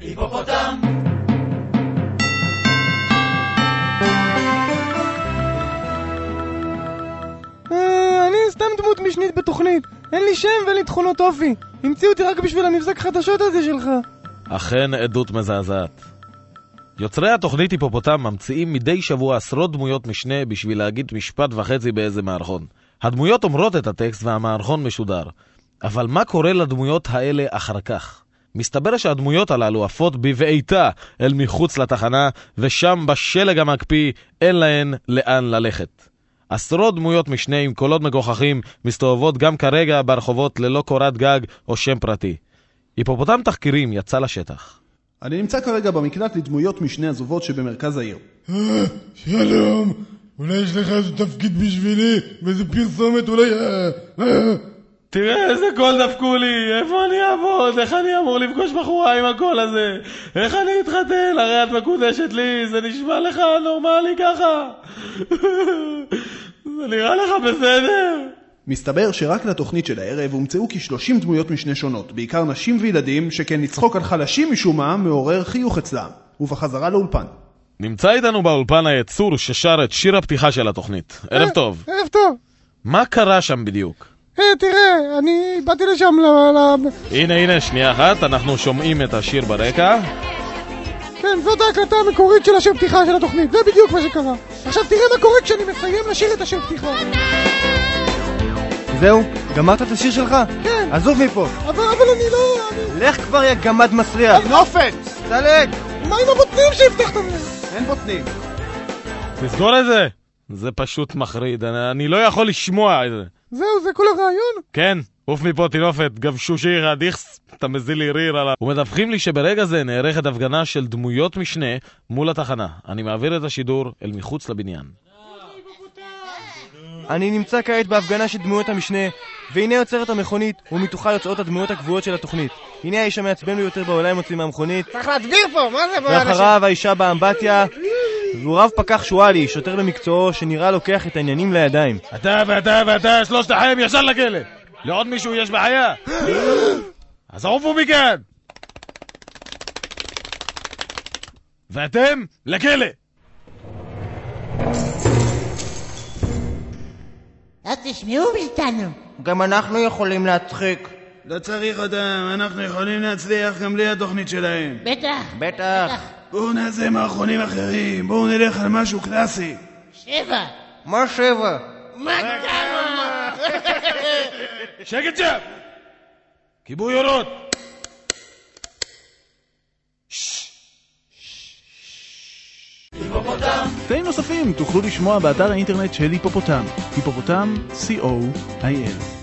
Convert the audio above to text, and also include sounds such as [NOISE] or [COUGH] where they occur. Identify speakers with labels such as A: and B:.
A: היפופוטם!
B: אה, אני סתם דמות משנית בתוכנית. אין לי שם ואין לי תכונות אופי. המציאו אותי רק בשביל המבזק חדשות הזה שלך.
C: אכן עדות מזעזעת. יוצרי התוכנית היפופוטם ממציאים מדי שבוע עשרות דמויות משנה בשביל להגיד משפט וחצי באיזה מערכון. הדמויות אומרות את הטקסט והמערכון משודר. אבל מה קורה לדמויות האלה אחר כך? מסתבר שהדמויות הללו עפות בבעיטה אל מחוץ לתחנה, ושם בשלג המקפיא אין להן לאן ללכת. עשרות דמויות משנה עם קולות מגוחכים מסתובבות גם כרגע ברחובות ללא קורת גג או שם פרטי. היפופוטם תחקירים יצא לשטח.
D: אני נמצא כרגע במקלט לדמויות משנה עזובות שבמרכז העיר.
E: שלום, אולי יש לך איזה תפקיד בשבילי, ואיזה פרסומת, אולי... אה, אה.
C: תראה איזה קול דפקו לי, איפה אני אעבוד? איך אני אמור לפגוש בחורה עם הקול הזה? איך אני אתחתן? הרי את מקודשת לי, זה נשמע לך נורמלי ככה? [LAUGHS] זה נראה לך בסדר?
D: מסתבר שרק לתוכנית של הערב הומצאו כ-30 דמויות משנה שונות, בעיקר נשים וילדים, שכן לצחוק על חלשים משום מה מעורר חיוך אצלם. ובחזרה לאולפן.
C: נמצא איתנו באולפן היצור ששר את שיר הפתיחה של התוכנית. ערב טוב.
B: ערב טוב.
C: מה קרה שם בדיוק?
B: אה, תראה, אני באתי לשם ל...
C: הנה, הנה, שנייה אחת, אנחנו שומעים את השיר ברקע.
B: כן, זאת ההקלטה המקורית של השיר פתיחה של התוכנית, זה בדיוק מה שקרה. עכשיו תראה מה קורה כשאני מסיים לשיר את השיר פתיחה.
F: זהו? גמרת את השיר שלך?
B: כן.
F: עזוב מפה.
B: אבל, אבל אני לא... אני...
F: לך כבר יא גמד מסריח.
D: נופת!
F: סלק!
B: מה עם הבוטנים שהבטחת לי?
D: אין בוטנים.
C: תסגור את זה. זה פשוט מחריד, אני, אני לא יכול לשמוע את זה.
B: זהו, זה כל הרעיון?
C: כן, עוף מפה טינופת, גבשו שיר הדיכס, אתה מזיל לי ריר עליו. ומדווחים לי שברגע זה נערכת הפגנה של דמויות משנה מול התחנה. אני מעביר את השידור אל מחוץ לבניין.
F: אני נמצא כעת בהפגנה של דמויות המשנה, והנה יוצרת המכונית, ומתוכה יוצאות הדמויות הקבועות של התוכנית. הנה האיש המעצבן ביותר בעולם יוצא מהמכונית,
B: צריך להסביר פה, מה זה?
F: ואחריו האישה באמבטיה, והוא רב פקח שואלי, שוטר במקצועו, שנראה לוקח את העניינים לידיים.
C: אתה ואתה ואתה, שלושתכם ישר לכלא! לעוד מישהו יש בעיה? [GASPS] אז עופו מכאן! ואתם, לכלא!
G: אז תשמעו מאיתנו.
F: גם אנחנו יכולים להצחיק.
E: לא צריך אותם, אנחנו יכולים להצליח גם בלי התוכנית שלהם.
G: בטח.
F: בטח.
E: בואו נעשה מערכונים אחרים, בואו נלך על משהו קלאסי.
G: שבע.
F: מה שבע?
G: מה כמה? [LAUGHS]
C: שקט שם! כיבוי אורות!
A: היפופוטם!
D: תאים נוספים תוכלו לשמוע באתר האינטרנט של היפופוטם, היפופוטם, co.il.